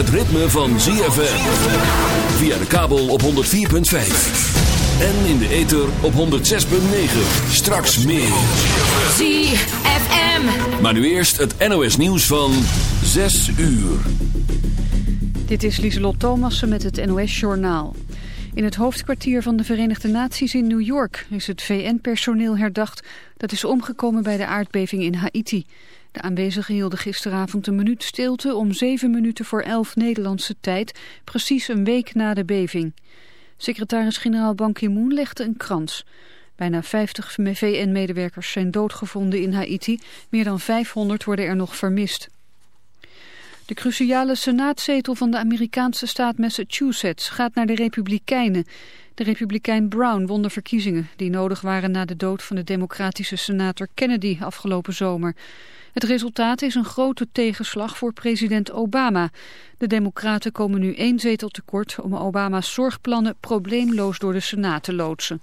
het ritme van ZFM. Via de kabel op 104.5. En in de ether op 106.9. Straks meer. ZFM. Maar nu eerst het NOS nieuws van 6 uur. Dit is Lieselot Thomassen met het NOS-journaal. In het hoofdkwartier van de Verenigde Naties in New York is het VN-personeel herdacht dat is omgekomen bij de aardbeving in Haiti. De aanwezigen hielden gisteravond een minuut stilte om zeven minuten voor elf Nederlandse tijd, precies een week na de beving. Secretaris-generaal Ban Ki-moon legde een krans. Bijna 50 VN-medewerkers zijn doodgevonden in Haiti, meer dan 500 worden er nog vermist. De cruciale senaatzetel van de Amerikaanse staat Massachusetts gaat naar de Republikeinen. De Republikein Brown won de verkiezingen die nodig waren na de dood van de democratische senator Kennedy afgelopen zomer. Het resultaat is een grote tegenslag voor president Obama. De democraten komen nu één zetel tekort om Obama's zorgplannen probleemloos door de Senaat te loodsen.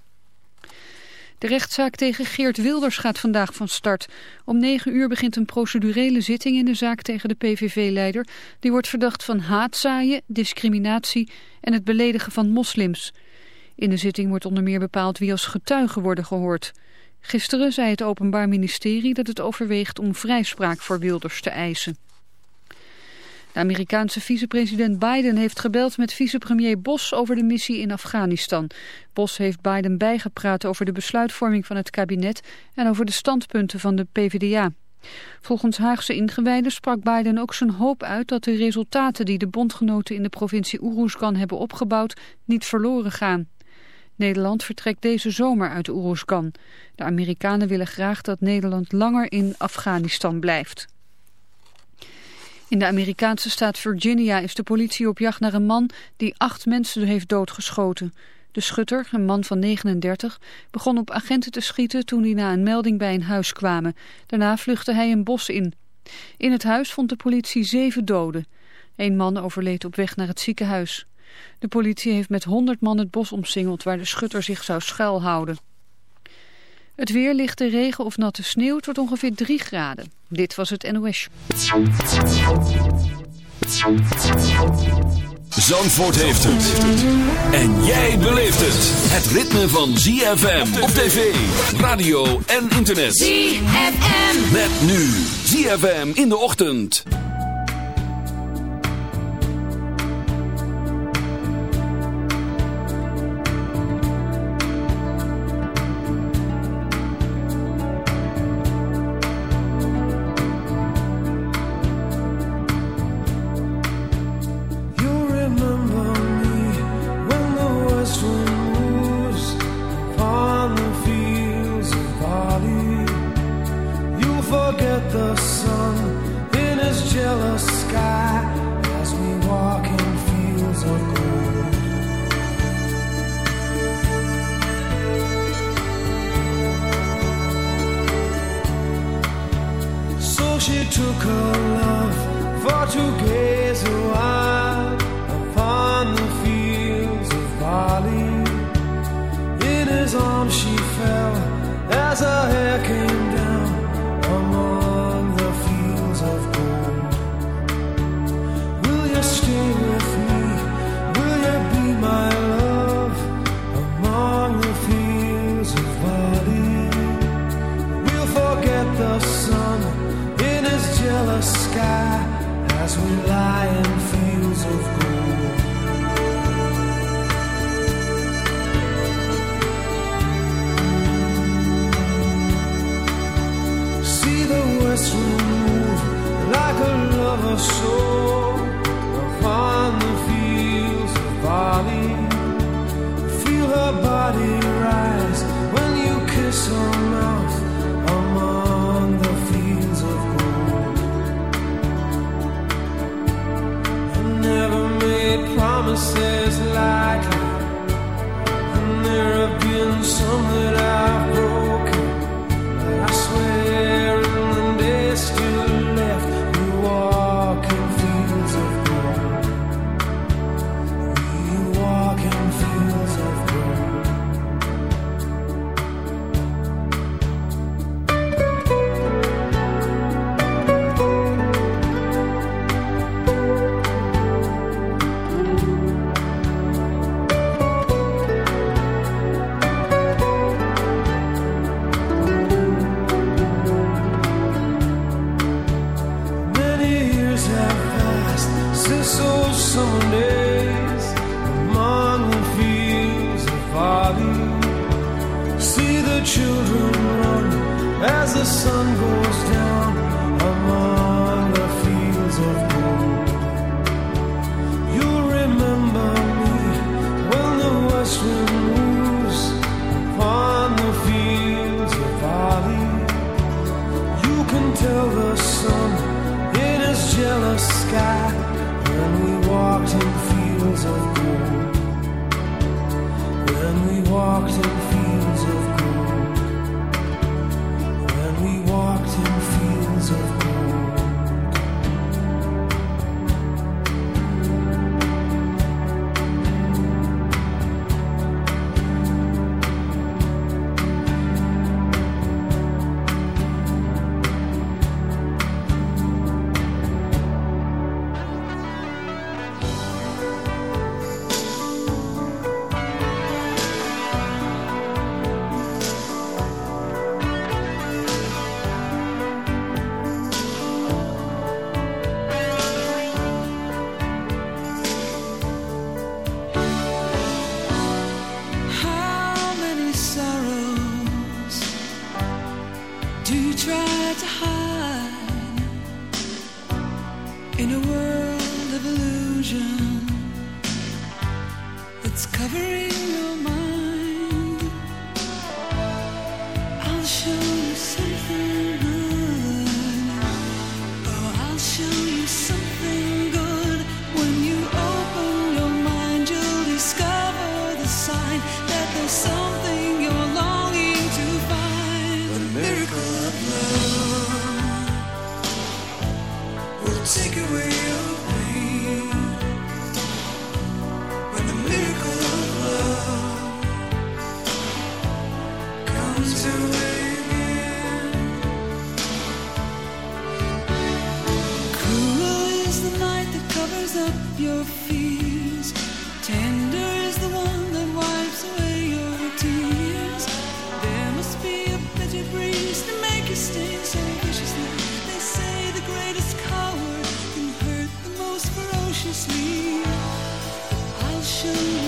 De rechtszaak tegen Geert Wilders gaat vandaag van start. Om negen uur begint een procedurele zitting in de zaak tegen de PVV-leider. Die wordt verdacht van haatzaaien, discriminatie en het beledigen van moslims. In de zitting wordt onder meer bepaald wie als getuige worden gehoord. Gisteren zei het Openbaar Ministerie dat het overweegt om vrijspraak voor Wilders te eisen. De Amerikaanse vicepresident Biden heeft gebeld met vicepremier Bos over de missie in Afghanistan. Bos heeft Biden bijgepraat over de besluitvorming van het kabinet en over de standpunten van de PvdA. Volgens Haagse ingewijden sprak Biden ook zijn hoop uit dat de resultaten die de bondgenoten in de provincie Uruzgan hebben opgebouwd niet verloren gaan. Nederland vertrekt deze zomer uit Oeruzgan. De Amerikanen willen graag dat Nederland langer in Afghanistan blijft. In de Amerikaanse staat Virginia is de politie op jacht naar een man die acht mensen heeft doodgeschoten. De schutter, een man van 39, begon op agenten te schieten toen hij na een melding bij een huis kwamen. Daarna vluchtte hij een bos in. In het huis vond de politie zeven doden. Een man overleed op weg naar het ziekenhuis. De politie heeft met 100 man het bos omsingeld waar de schutter zich zou schuilhouden. Het weer ligt de regen of natte sneeuw. Het wordt ongeveer 3 graden. Dit was het NOS. Zandvoort heeft het. En jij beleeft het. Het ritme van ZFM op tv, radio en internet. ZFM. Met nu ZFM in de ochtend. Covering your mind? I'll show ferociously. I'll show you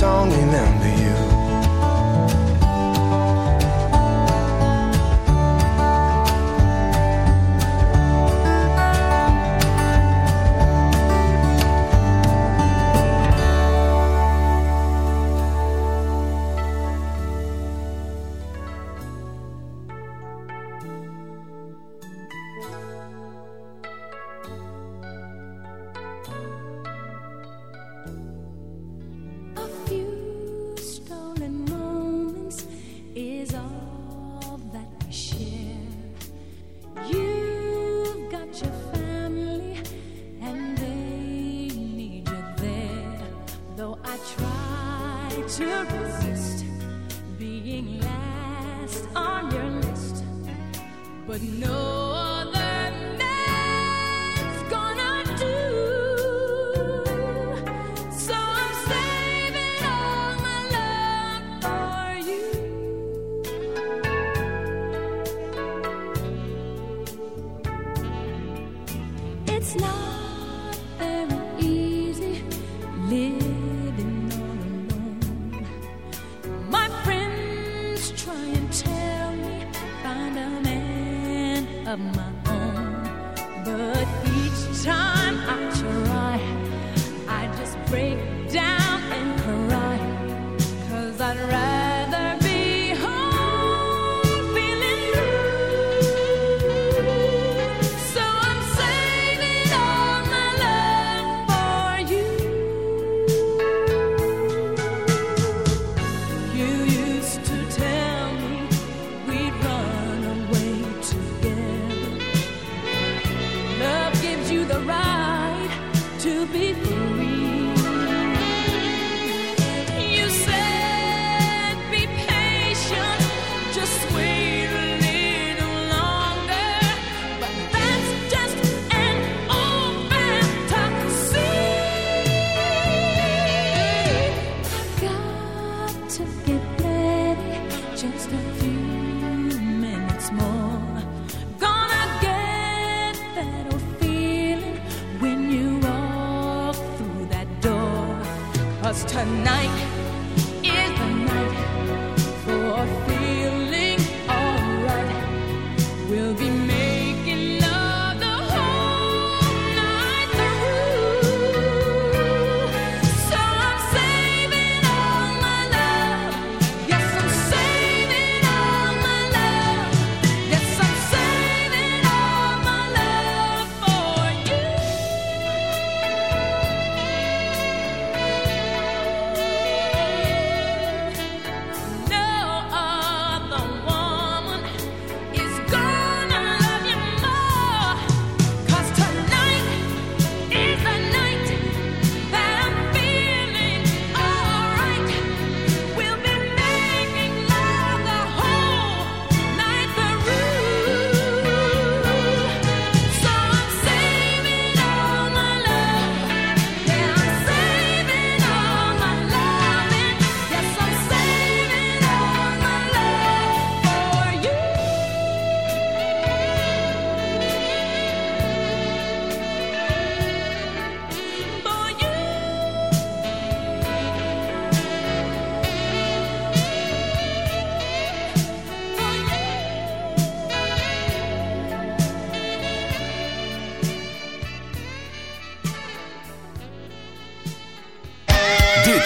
don't remember you.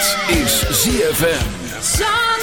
Dit is ZFM.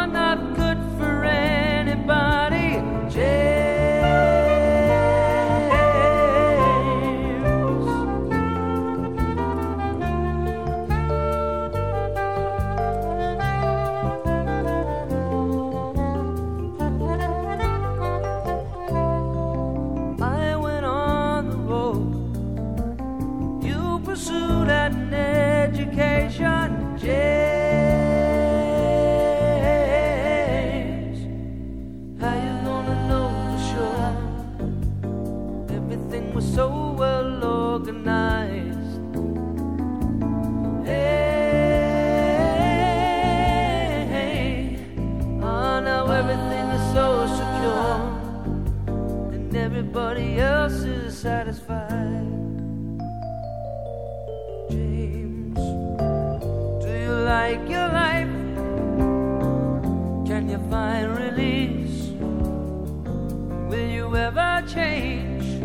change?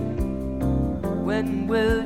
When will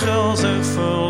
gulzig vol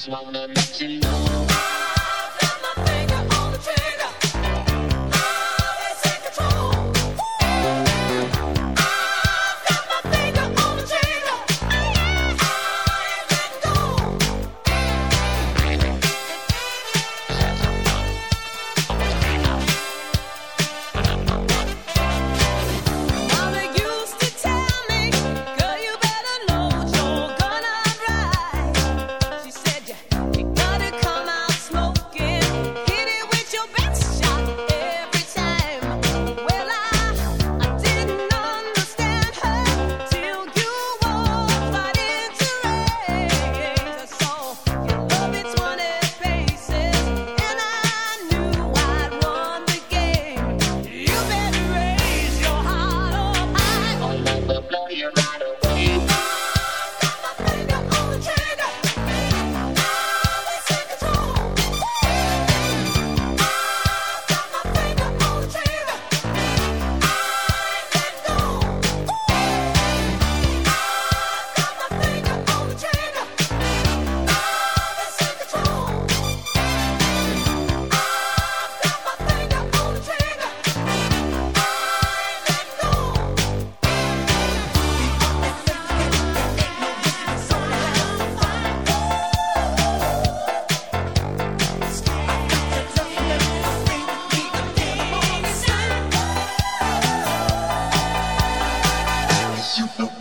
is known you know.